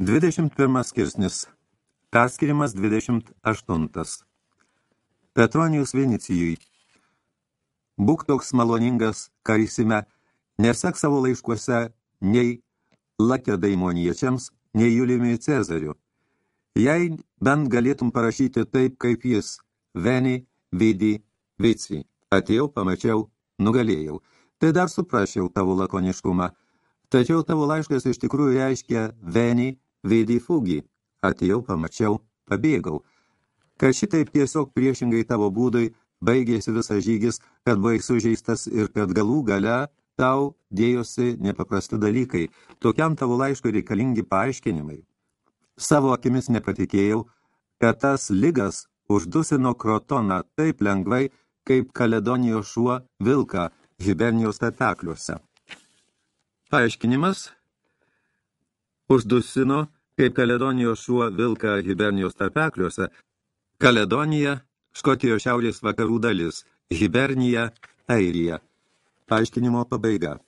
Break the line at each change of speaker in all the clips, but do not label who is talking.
21 skirsnis. Perskirimas 28. Petronijus Venicijui. Būk toks maloningas, karysime, nesek savo laiškuose nei lakedaimoniečiams, nei Juliumi Cezariu. Jei bent galėtum parašyti taip, kaip jis, Veni, Vidi, Vici. Atėjau, pamačiau, nugalėjau. Tai dar suprasčiau tavo lakoniškumą. Tačiau tavo laiškas iš tikrųjų reiškia Veni, Vidi, Fugi. Atėjau, pamačiau, pabėgau. Kad šitaip tiesiog priešingai tavo būdui baigėsi visas žygis, kad buvai sužeistas ir kad galų gale tau dėjosi nepaprasti dalykai. Tokiam tavo laiškui reikalingi paaiškinimai. Savo akimis nepatikėjau, kad tas ligas uždusino krotoną taip lengvai, kaip Kaledonijos šuo vilką Hibernijos tarpekliuose. Paaiškinimas uždusino, kaip Kaledonijos šuo vilką Hibernijos tarpekliuose. Kaledonija, Škotijos šiaurės vakarų dalis, Hibernija, Airija. Paaiškinimo pabaiga.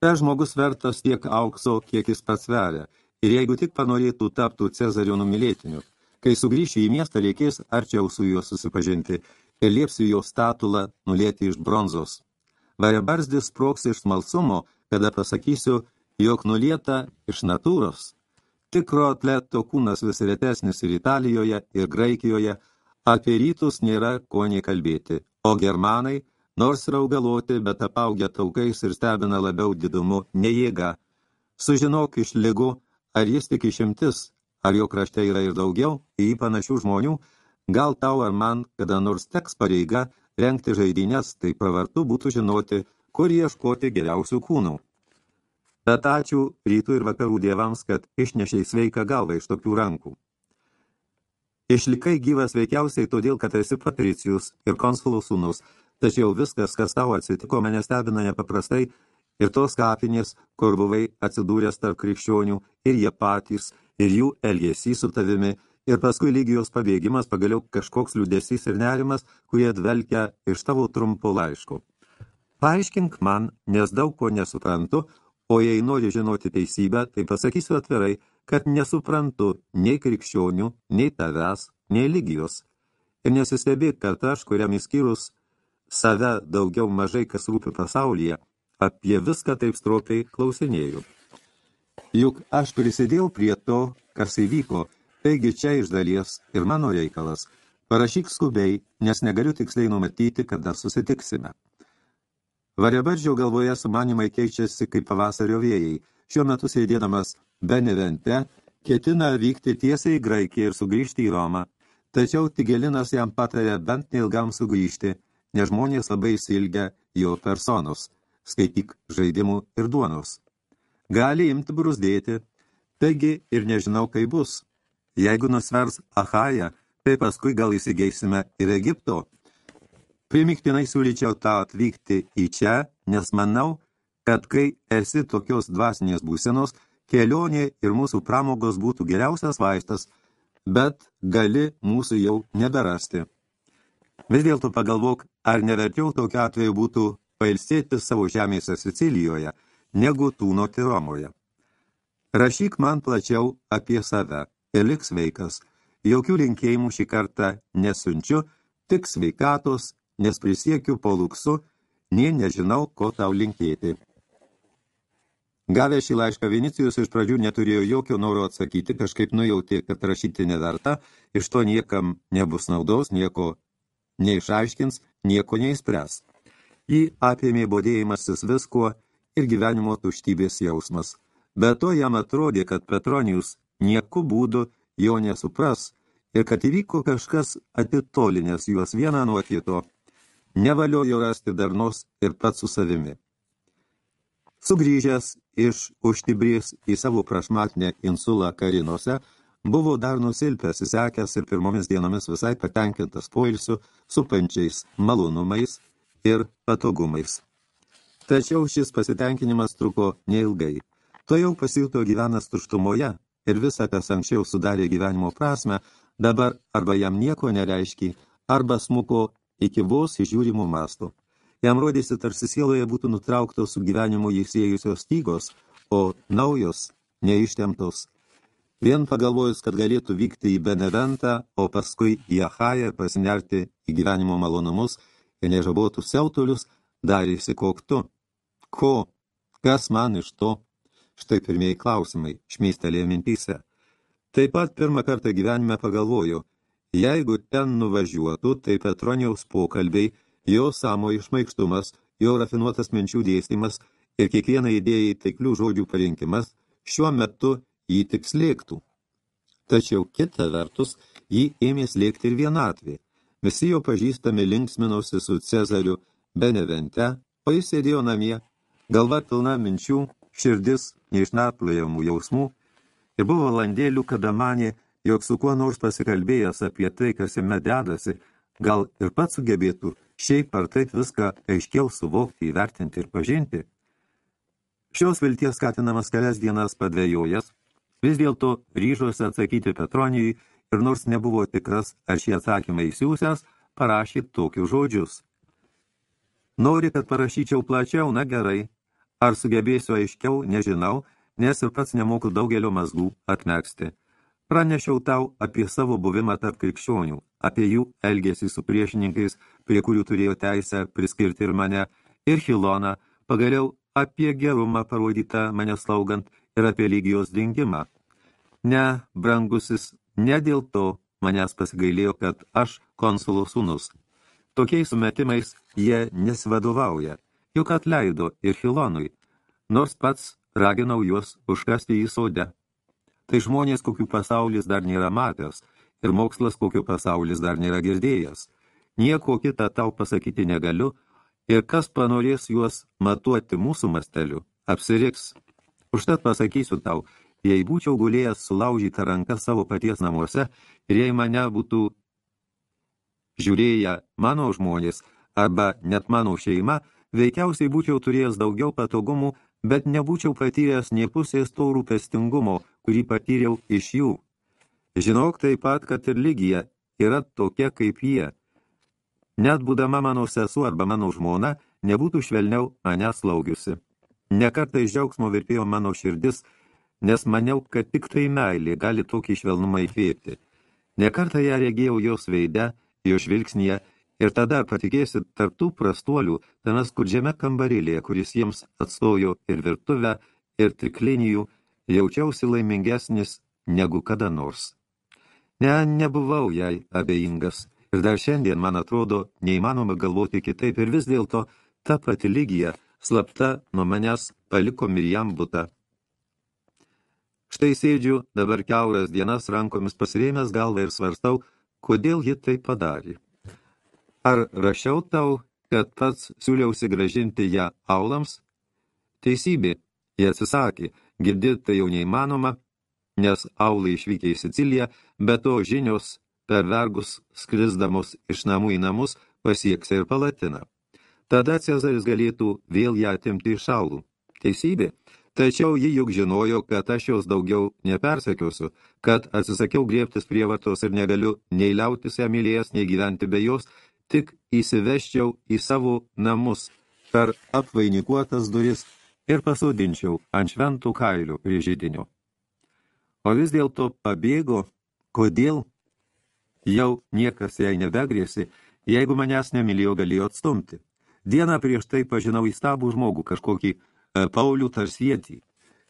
Ta žmogus vertas tiek aukso, kiek jis pats sveria, ir jeigu tik panorėtų taptų Cezario numylėtiniu, kai sugrįšiu į miestą, reikės arčiau su juo susipažinti ir liepsiu jo statulą nulėti iš bronzos. Variabarzdis sproks iš smalsumo, kada pasakysiu, jog nulieta iš natūros. Tikro atleto kūnas vis retesnis ir Italijoje, ir Graikijoje, apie rytus nėra ko nei kalbėti, o germanai, nors ir augaloti, bet apaugę taukais ir stebina labiau didumu, ne jėga. Sužinok iš lygų, ar jis tik išimtis, ar jo krašte yra ir daugiau, į panašių žmonių, gal tau ar man kada nors teks pareiga rengti žaidynės, tai pravartu būtų žinoti, kur ieškoti geriausių kūnų. Bet ačiū rytų ir vakarų dievams, kad išnešiai sveiką galvą iš tokių rankų. Išlikai gyvas veikiausiai todėl, kad esi patricijus ir konsulų sūnus, tačiau viskas, kas tau atsitiko, mane stebina nepaprastai ir tos kapinės, kur buvai atsidūręs tarp krikščionių ir jie patys, ir jų elgesys su tavimi, ir paskui lygijos pabėgimas, pagaliau kažkoks liūdesys ir nerimas, kurie dvelkia iš tavo trumpo laiško. Paaiškink man, nes daug ko nesuprantu, o jei nori žinoti teisybę, tai pasakysiu atvirai, kad nesuprantu nei krikščionių, nei tavęs, nei lygijos. Ir nesistebėk, kad aš, kuriam įskyrus save daugiau mažai kas rūpi pasaulyje, apie viską taip stropiai klausinėjau. Juk aš prisidėjau prie to, kas įvyko, taigi čia iš dalies ir mano reikalas. Parašyk skubiai, nes negaliu tiksliai numatyti, kada susitiksime. Variabardžio galvoje sumanimai keičiasi kaip pavasario vėjai. Šiuo metu sėdėdamas Benevente, ketina vykti tiesiai į Graikiją ir sugrįžti į Romą. Tačiau Tigelinas jam patarė bent neilgam sugrįžti, nes žmonės labai įsilgia jo personos, skaityk žaidimų ir duonos. Gali imti brusdėti, taigi ir nežinau, kaip bus. Jeigu nusvers Ahaja, tai paskui gal įsigeisime ir Egipto. Primiktinai siūlyčiau tą atvykti į čia, nes manau, kad kai esi tokios dvasinės būsenos, kelionė ir mūsų pramogos būtų geriausias vaistas, bet gali mūsų jau neberasti. Vis dėlto pagalvok, ar neverčiau tokiu atveju būtų pailsėti savo žemėse Sicilijoje, negu tūnoti Romoje. Rašyk man plačiau apie save ir lik sveikas. Jokių linkėjimų šį kartą nesunčiu, tik sveikatos, nes prisiekiu po luksu, nie nežinau, ko tau linkėti. Gavę šį laišką Vinicijus iš pradžių neturėjo jokio noro atsakyti, kažkaip nujautė, kad rašyti neverta, iš to niekam nebus naudos, nieko neišaiškins, nieko neįspręs. Jį apėmė bodėjimasis viskuo ir gyvenimo tuštybės jausmas. Be to jam atrodė, kad Petronijus nieku būdu jo nesupras ir kad įvyko kažkas atitolinęs juos vieną nuo kito, nevaliojo rasti darnos ir pats su savimi. Sugrįžęs iš užtibrės į savo prašmatnę insulą karinose, buvo dar nusilpęs, įsekęs ir pirmomis dienomis visai patenkintas poilsiu, supančiais malonumais ir patogumais. Tačiau šis pasitenkinimas truko neilgai. To jau pasijuto gyvenas tuštumoje, ir visa, kas anksčiau sudarė gyvenimo prasme, dabar arba jam nieko nereiškia, arba smuko iki vos įžiūrimų mastų. Jam rodėsi, tarsi sieloje būtų nutrauktos su gyvenimu jį siejusios stygos, o naujos, neištemtos, Vien pagalvojus, kad galėtų vykti į Beneventą, o paskui į Achają pasinerti į gyvenimo malonumus ir nežabotų siautulius, darėsi koktu. Ko? Kas man iš to? Štai pirmieji klausimai, šmeistelėjo mintys. Taip pat pirmą kartą gyvenime pagalvoju, jeigu ten nuvažiuotų, tai Petronijaus pokalbiai, jo samo išmaikštumas, jo rafinuotas minčių dėstymas ir kiekvieną idėją taiklių žodžių parinkimas šiuo metu jį tik slėgtų. Tačiau kita vertus, jį ėmė slėgti ir vienatvė. Visi jo pažįstami linksminosi su Cezariu Benevente, o jis sėdėjo namie, galva pilna minčių, širdis neišnarplojamų jausmų, ir buvo valandėlių, kada manė, jog su kuo nors pasikalbėjęs apie tai, kas jame dedasi, gal ir pats sugebėtų šiaip ar taip viską aiškiau suvokti, įvertinti ir pažinti. Šios vilties skatinamas kelias dienas padvėjojas, Vis dėlto ryžosi atsakyti Petronijui ir nors nebuvo tikras, ar šį atsakymą įsiūsęs, parašė tokius žodžius. Nori, kad parašyčiau plačiau, na gerai. Ar sugebėsiu aiškiau, nežinau, nes ir pats nemoku daugelio mazgų atmeksti. Pranešiau tau apie savo buvimą tarp krikščionių, apie jų elgesį su priešininkais, prie kurių turėjo teisę priskirti ir mane, ir Hiloną, pagaliau apie gerumą parodytą mane slaugant ir apie lygijos dingimą. Ne, brangusis, ne dėl to manęs pasigailėjo, kad aš konsulo sūnus. Tokiais sumetimais jie nesivadovauja, juk atleido ir Hilonui, nors pats raginau juos užkasti į sodę. Tai žmonės, kokių pasaulis dar nėra matęs, ir mokslas, kokio pasaulis dar nėra girdėjęs. Nieko kitą tau pasakyti negaliu, ir kas panorės juos matuoti mūsų masteliu, apsiriks. Užtat pasakysiu tau, jei būčiau gulėjęs sulaužytą ranką savo paties namuose ir jei mane būtų žiūrėję mano žmonės arba net mano šeima, veikiausiai būčiau turėjęs daugiau patogumų, bet nebūčiau patyręs nie pusės to rūpestingumo, kurį patyriau iš jų. Žinok taip pat, kad ir lygija yra tokia kaip jie. Net būdama mano sesuo arba mano žmona, nebūtų švelniau mane slaugiusi. Nekartą iš džiaugsmo virpėjo mano širdis, nes maniau, kad tik tai meilė gali tokį švelnumą įkvėpti. Nekartą ją regėjau jos veide, jo žvilgsnyje, ir tada, patikėsit, tarptų prastuolių, tame skurdžiame kambarėlėje, kuris jiems atstojo ir virtuvę, ir triklinijų, jaučiausi laimingesnis negu kada nors. Ne, nebuvau jai abejingas, ir dar šiandien, man atrodo, neįmanoma galvoti kitaip, ir vis dėlto ta pati lygija – slapta nuo manęs paliko Mirjam butą. Štai sėdžiu dabar keuras dienas rankomis pasirėmęs galvą ir svarstau, kodėl ji tai padarė. Ar rašiau tau, kad pats siūliausi gražinti ją aulams? Teisybė, jie atsisakė, girdėti tai jau neįmanoma, nes aulai išvykę į Siciliją, bet to žinios per vergus skrisdamos iš namų į namus pasieks ir palatiną. Tada Cezaris galėtų vėl ją atimti iš šalų. Teisybė. Tačiau ji juk žinojo, kad aš jos daugiau nepersekiosiu, kad atsisakiau griebtis prievartos ir negaliu nei liautis ją mylėjęs, nei gyventi be jos, tik įsiveščiau į savo namus per apvainikuotas duris ir pasodinčiau ant šventų kailių prie žydinio. O vis dėlto pabėgo, kodėl? Jau niekas jai nebegrėsi, jeigu manęs nemylėjo galėjo atstumti. Dieną prieš tai pažinau įstabų žmogų, kažkokį e, Paulių Tarsietį.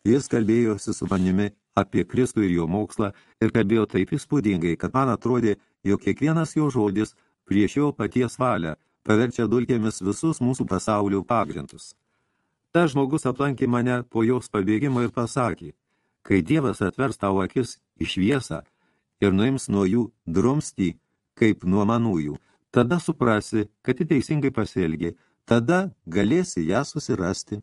Jis kalbėjosi su manimi apie Kristų ir jo mokslą ir kalbėjo taip įspūdingai, kad man atrodė, jog kiekvienas jo žodis prieš jo paties valią paverčia dulkėmis visus mūsų pasaulio pagrindus. Ta žmogus aplankė mane po jos pabėgimo ir pasakė, kai Dievas atvers tavo akis į šviesą ir nuims nuo jų drumstį, kaip nuo manųjų, tada suprasi, kad ji teisingai pasielgė, tada galėsi ją susirasti.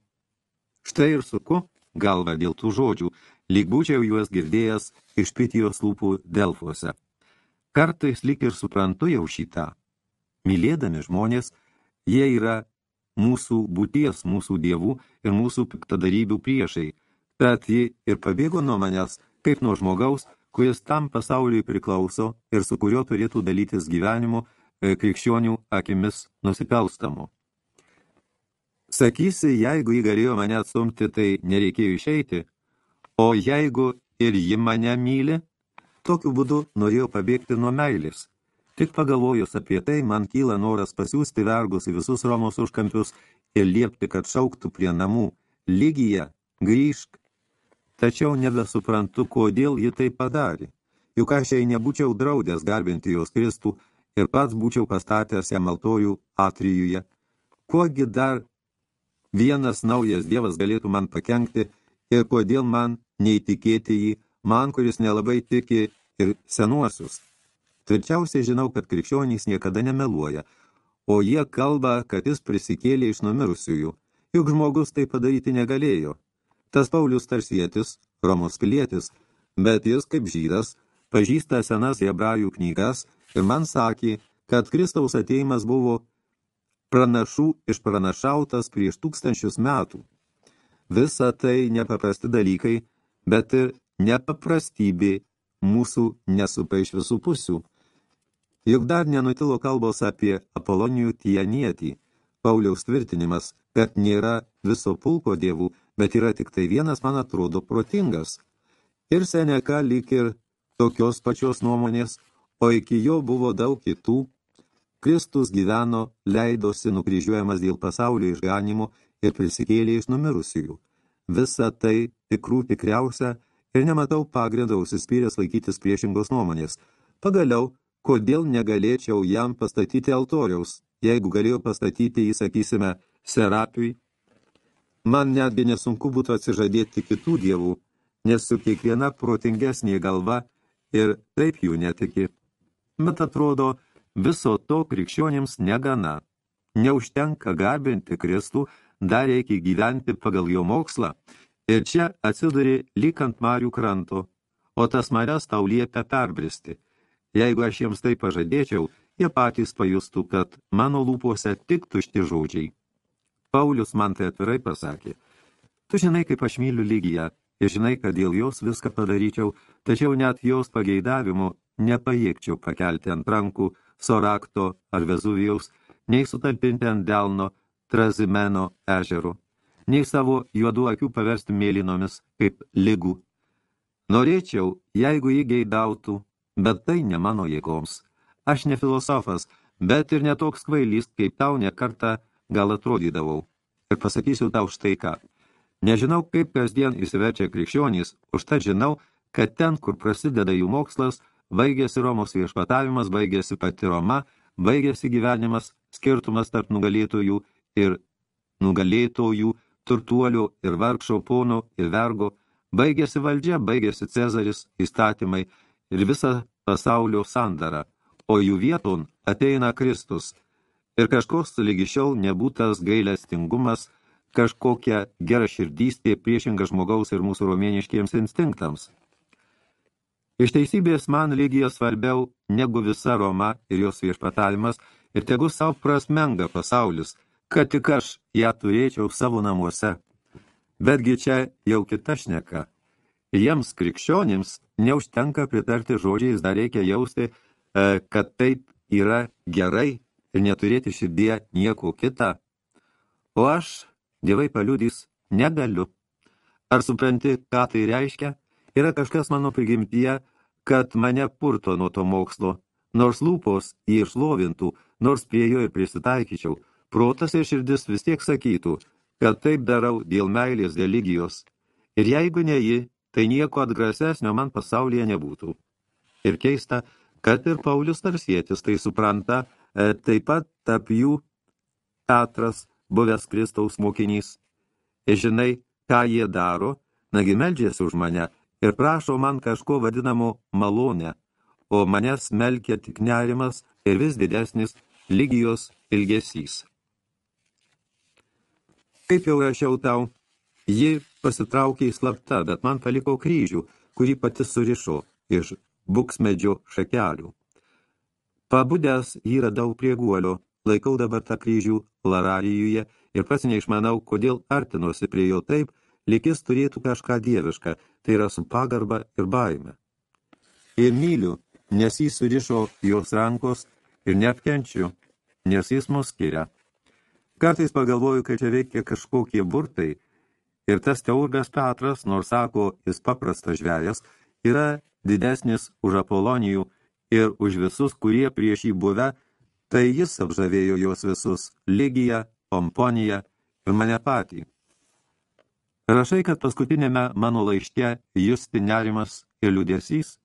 Štai ir suku galvą dėl tų žodžių, lyg būčiau juos girdėjęs iš pitijos lūpų Delfuose. Kartais lyg ir suprantu jau šitą. Mylėdami žmonės, jie yra mūsų būties, mūsų dievų ir mūsų piktadarybių priešai, bet ji ir pabėgo nuo manęs, kaip nuo žmogaus, kuris tam pasauliui priklauso ir su kuriuo turėtų dalytis gyvenimu E, krikščionių akimis nusipelstamų. Sakysi, jeigu jį galėjo mane atstumti, tai nereikėjo išeiti, o jeigu ir ji mane myli? Tokiu būdu norėjau pabėgti nuo meilės. Tik pagalvojus apie tai, man kyla noras pasiūsti vergus į visus Romos užkampius ir liepti, kad šauktų prie namų. Lygija, grįžk. Tačiau nebesuprantu, kodėl ji tai padarė. Juk aš jai nebūčiau draudęs garbinti jos Kristų ir pats būčiau pastatęs ją maltojų atrijuje. Kuogi dar vienas naujas dievas galėtų man pakenkti ir kodėl man neįtikėti jį, man, kuris nelabai tiki ir senuosius. Tvirčiausiai žinau, kad krikščionys niekada nemeluoja, o jie kalba, kad jis prisikėlė iš numirusiųjų, juk žmogus tai padaryti negalėjo. Tas Paulius tarsietis, Romos pilietis, bet jis kaip žydas, pažįsta senas hebrajų knygas ir man sakė, kad Kristaus ateimas buvo pranašų išpranašautas prieš tūkstančius metų. Visa tai nepaprasti dalykai, bet ir nepaprastybė mūsų nesupa iš visų pusių. Juk dar nenutilo kalbos apie Apolonijų tienietį, Pauliaus tvirtinimas, kad nėra viso pulko dievų, bet yra tik tai vienas, man atrodo, protingas. Ir Seneka lyg ir tokios pačios nuomonės, o iki jo buvo daug kitų. Kristus gyveno, leidosi nukryžiuojamas dėl pasaulio išganimo ir prisikėlė iš numirusiųjų. Visa tai tikrų tikriausia ir nematau pagrindo užsispyręs laikytis priešingos nuomonės. Pagaliau, kodėl negalėčiau jam pastatyti altoriaus, jeigu galėjau pastatyti jį, sakysime, Serapiui? Man netgi nesunku būtų atsižadėti kitų dievų, nes su kiekviena protingesnė galva ir taip jų netiki. Bet atrodo, viso to krikščionims negana. Neužtenka garbinti Kristų, dar reikia gyventi pagal jo mokslą ir čia atsiduri lyg ant marių kranto, o tas marias tau liepia perbristi. Jeigu aš jiems tai pažadėčiau, jie patys pajustų, kad mano lūpose tik tušti žodžiai. Paulius man tai atvirai pasakė, tu žinai, kaip aš myliu lygiją, ir žinai, kad dėl jos viską padaryčiau, tačiau net jos pageidavimo nepajėgčiau pakelti ant rankų Sorakto ar Vezuvijaus, nei sutalpinti ant delno Trazimeno ežerų nei savo juodų akių paversti mėlynomis kaip ligų. Norėčiau, jeigu jį geidautų, bet tai ne mano jėgoms. Aš ne filosofas, bet ir netoks kvailys, kaip tau nekartą gal atrodydavau. Ir pasakysiu tau štai ką. Nežinau, kaip kasdien įsiverčia krikščionys, užtat žinau, kad ten, kur prasideda jų mokslas, baigėsi Romos viešpatavimas, baigėsi pati Roma, baigėsi gyvenimas, skirtumas tarp nugalėtojų ir nugalėtojų, turtuolių ir vargšo pono ir vergo, baigėsi valdžia, baigėsi Cezaris, įstatymai ir visa pasaulio sandara, o jų vieton ateina Kristus. Ir kažkoks lygi šiol nebūtas gailestingumas, kažkokia gera širdystė priešinga žmogaus ir mūsų romėniškiems instinktams. Iš teisybės man lygija svarbiau negu visa Roma ir jos viešpatavimas ir tegu savo prasmenga pasaulis – kad tik aš ją turėčiau savo namuose. Betgi čia jau kita šneka. Jiems krikščionims neužtenka pritarti žodžiais, dar reikia jausti, e, kad taip yra gerai ir neturėti širdie nieko kitą. O aš, dievai paliudys, negaliu. Ar supranti, ką tai reiškia? Yra kažkas mano prigimtyje, kad mane purto nuo to mokslo, nors lūpos jį išlovintų, nors prie jo ir prisitaikyčiau – protas ir širdis vis tiek sakytų, kad taip darau dėl meilės religijos, ir jeigu ne ji, tai nieko atgrasesnio man pasaulyje nebūtų. Ir keista, kad ir Paulius Tarsietis tai supranta, e, taip pat tarp jų Petras, buvęs Kristaus mokinys. Ir žinai, ką jie daro, nagi meldžiasi už mane ir prašo man kažko vadinamo malonę, o manęs melkia tik nerimas ir vis didesnis lygijos ilgesys. Kaip jau rašiau tau, ji pasitraukė į slapta, bet man paliko kryžių, kurį pati surišo iš buksmedžio šakelių. Pabudęs jį radau prie guolio, laikau dabar tą kryžių Lararijuje ir pats neišmanau, kodėl artinosi prie jo taip, likis turėtų kažką dievišką, tai yra su pagarba ir baime. Ir myliu, nes jį surišo jos rankos ir neapkenčiu, nes jis mus skiria. Kartais pagalvoju, kad čia veikia kažkokie burtai Ir tas teurgas Petras, nors sako, jis paprastas žvejas, yra didesnis už Apolonijų ir už visus, kurie prieš jį buvę, tai jis apžavėjo juos visus – Ligiją, Pomponiją ir mane patį. Rašai, kad paskutinėme mano laiške justi nerimas ir liūdėsys?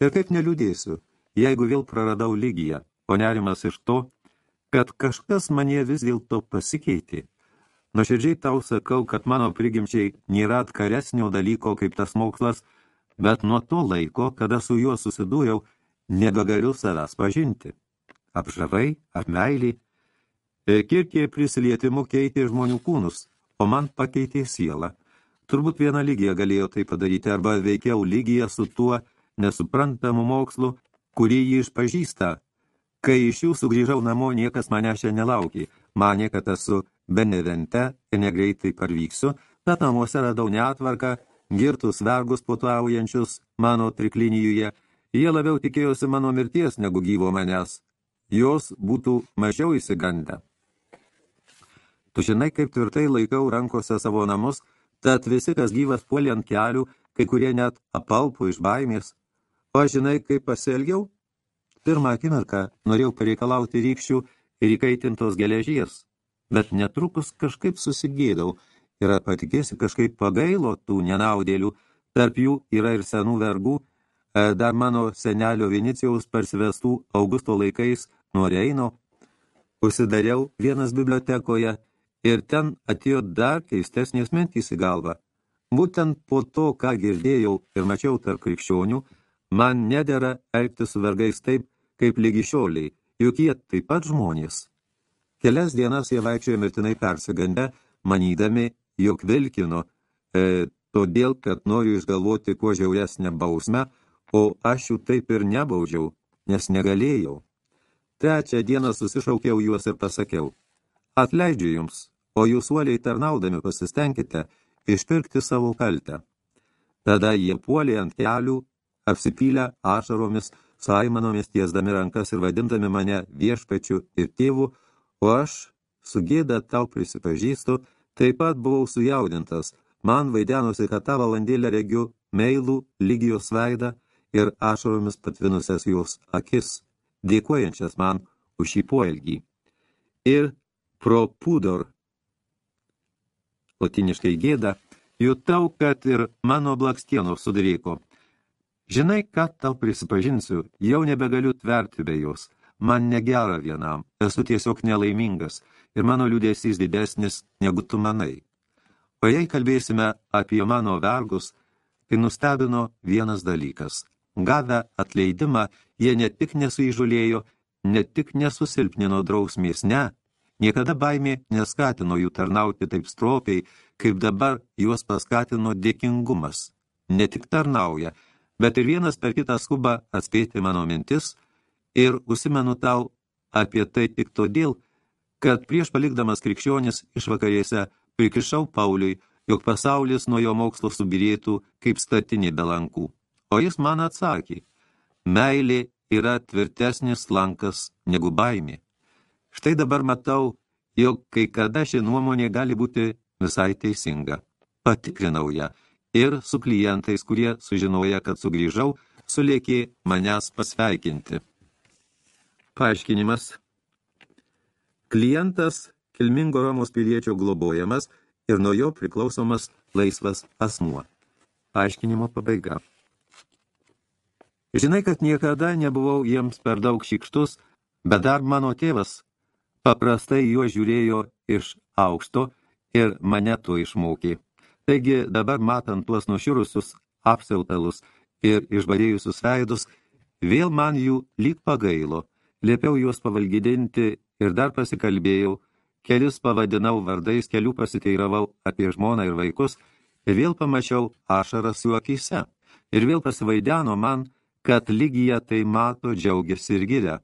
Ir kaip neliūdėsiu, jeigu vėl praradau Ligiją, o nerimas iš to, kad kažkas manie vis dėlto pasikeitė. Nuoširdžiai tau sakau, kad mano prigimčiai nėra atkaresnio dalyko kaip tas mokslas, bet nuo to laiko, kada su juo susidūriau, nebegaliu savęs pažinti. Apžavai, apmeiliai. E, kirkė prisilietimu keitė žmonių kūnus, o man pakeitė sielą. Turbūt viena lygija galėjo tai padaryti, arba veikiau lygija su tuo nesuprantamu mokslu, kurį jį išpažįsta. Kai iš jų sugrįžau namo, niekas mane šiandien nelaukė. Manė, kad esu Benevente ir negreitai parvyksiu, bet namuose radau neatvarką, girtus vergus putuaujančius mano triklinijoje. Jie labiau tikėjosi mano mirties negu gyvo manęs. Jos būtų mažiau įsigandę. Tu žinai, kaip tvirtai laikau rankose savo namus, tad visi, kas gyvas puolė ant kelių, kai kurie net apalpo iš baimės. O žinai, kaip pasielgiau? Pirmą akimirką norėjau pareikalauti rykščių ir įkaitintos geležies bet netrukus kažkaip susigėdau ir patikėsi kažkaip pagailo tų nenaudėlių, tarp jų yra ir senų vergų, e, dar mano senelio Vinicijaus parsivestų Augusto laikais nuo Reino. Užsidariau vienas bibliotekoje ir ten atėjo dar keistesnės mintys į galvą. Būtent po to, ką girdėjau ir mačiau tarp krikščionių, man nedėra elgti su vergais taip, kaip lygi šioliai, juk jie taip pat žmonės. Kelias dienas jie vaikščiojo mirtinai persigandę, manydami, jog vilkino, e, todėl, kad noriu išgalvoti kuo žiauresnę bausmę, o aš jų taip ir nebaudžiau, nes negalėjau. Trečią dieną susišaukiau juos ir pasakiau, atleidžiu jums, o jūs uoliai tarnaudami pasistengkite išpirkti savo kaltę. Tada jie puolė ant kelių, apsipylę ašaromis, saimanomis tiesdami rankas ir vadindami mane viešpačiu ir tėvu, O aš, su gėda tau prisipažįstu, taip pat buvau sujaudintas. Man vaidenosi, kad tą valandėlę regiu meilų lygijos veidą ir ašaromis patvinusias jos akis, dėkojančias man už šį poelgį. Ir pro pudor, lotiniškai gėda, jutau, kad ir mano blakstienos sudaryko. Žinai, kad tau prisipažinsiu, jau nebegaliu tverti be jos – Man negera vienam, esu tiesiog nelaimingas ir mano liūdėsys didesnis, negu tu manai. O jei kalbėsime apie mano vergus, tai nustebino vienas dalykas. Gavę atleidimą, jie ne tik nesuižulėjo, ne tik nesusilpnino drausmės, ne, niekada baimė neskatino jų tarnauti taip stropiai, kaip dabar juos paskatino dėkingumas. Ne tik tarnauja, bet ir vienas per kitą skuba atspėti mano mintis ir užsimenu tau apie tai tik todėl, kad prieš palikdamas krikščionis išvakarėse prikišau Pauliui, jog pasaulis nuo jo mokslo subirėtų kaip statinė be lankų. O jis man atsakė, meilė yra tvirtesnis lankas negu baimė. Štai dabar matau, jog kai kada ši nuomonė gali būti visai teisinga. Patikrinau ją ir su klientais, kurie sužinoja, kad sugrįžau, sulėkė manęs pasveikinti. Paaiškinimas. Klientas kilmingo Romos piliečio globojamas ir nuo jo priklausomas laisvas asmuo. Paaiškinimo pabaiga. Žinai, kad niekada nebuvau jiems per daug šikštus, bet dar mano tėvas paprastai juo žiūrėjo iš aukšto ir mane to išmokė. Taigi dabar matant tuos nuširusius apsiautalus ir išbadėjusius veidus, vėl man jų lyg pagailo – Liepiau juos pavalgydinti ir dar pasikalbėjau, kelis pavadinau vardais, kelių pasiteiravau apie žmoną ir vaikus, ir vėl pamačiau ašaras jų akise. Ir vėl pasivaideno man, kad lygija tai mato, džiaugiasi ir giria.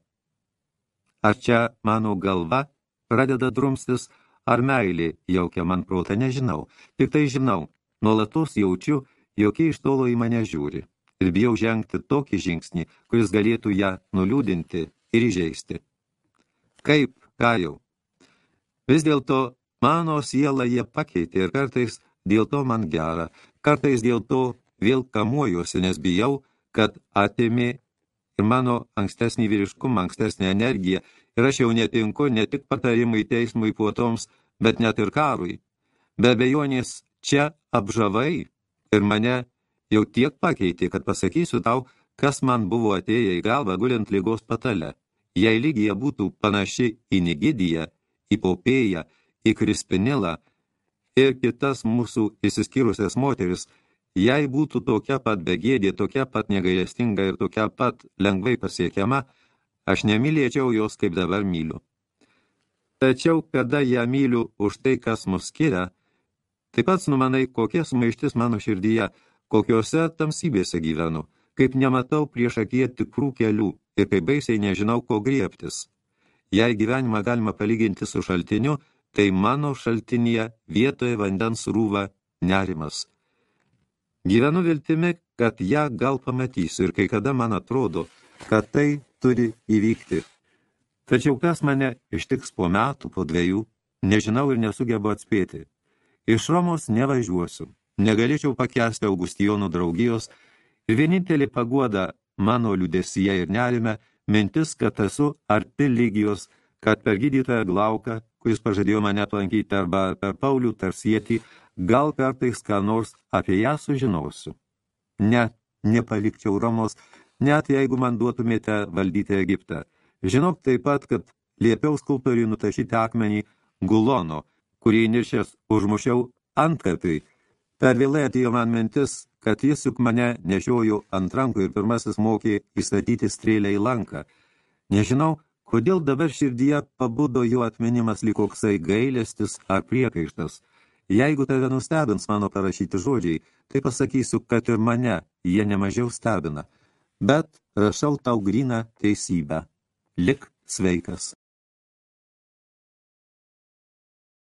Ar čia mano galva pradeda drumstis, ar meilė jaukia man protą, nežinau. Tik tai žinau, nuolatos jaučiu, jokie iš tolo į mane žiūri. Ir bijau žengti tokį žingsnį, kuris galėtų ją nuliūdinti ir įžeisti. Kaip, ką jau? Vis dėlto mano sielą jie pakeitė ir kartais dėl to man gera, kartais dėl to vėl kamuojuosi, nes bijau, kad atėmė ir mano ankstesnį vyriškumą, ankstesnį energiją, ir aš jau netinku ne tik patarimui teismui puotoms, bet net ir karui. Be abejonės, čia apžavai ir mane jau tiek pakeitė, kad pasakysiu tau, kas man buvo atėję į galvą gulint lygos patale. Jei lygija būtų panaši į Nigidiją, į Popėją, į Krispinilą ir kitas mūsų įsiskyrusias moteris, jei būtų tokia pat begėdė, tokia pat negailestinga ir tokia pat lengvai pasiekiama, aš nemylėčiau jos kaip dabar myliu. Tačiau, kada ją myliu už tai, kas mus skiria, taip pat numanai, kokia sumaištis mano širdyje, kokiuose tamsybėse gyvenu, kaip nematau prieš akiją tikrų kelių ir kaip baisiai nežinau, ko griebtis. Jei gyvenimą galima palyginti su šaltiniu, tai mano šaltinėje vietoje vandens rūva nerimas. Gyvenu viltimi, kad ją gal pamatysiu ir kai kada man atrodo, kad tai turi įvykti. Tačiau kas mane ištiks po metų, po dviejų, nežinau ir nesugebu atspėti. Iš Romos nevažiuosiu, negalėčiau pakęsti Augustijonų draugijos ir vienintelį paguoda mano liudesyje ir nerime mintis, kad esu arti lygijos, kad per gydytoją Glauką, kuris pažadėjo mane aplankyti arba per Paulių tarsietį, gal kartais ką nors apie ją sužinosiu. Ne, nepalikčiau Romos, net jeigu man duotumėte valdyti Egiptą. Žinok taip pat, kad liepiau skulptoriui nutašyti akmenį gulono, kurį niršęs užmušiau antkartai. Per vėlai atėjo man mintis, kad jis juk mane nešiojo ant rankų ir pirmasis mokė įstatyti strėlę į lanką. Nežinau, kodėl dabar širdyje pabudo jo atminimas lyg koksai gailestis ar priekaištas. Jeigu tave nustebins mano parašyti žodžiai, tai pasakysiu, kad ir mane jie nemažiau stebina. Bet rašau tau gryną teisybę. Lik sveikas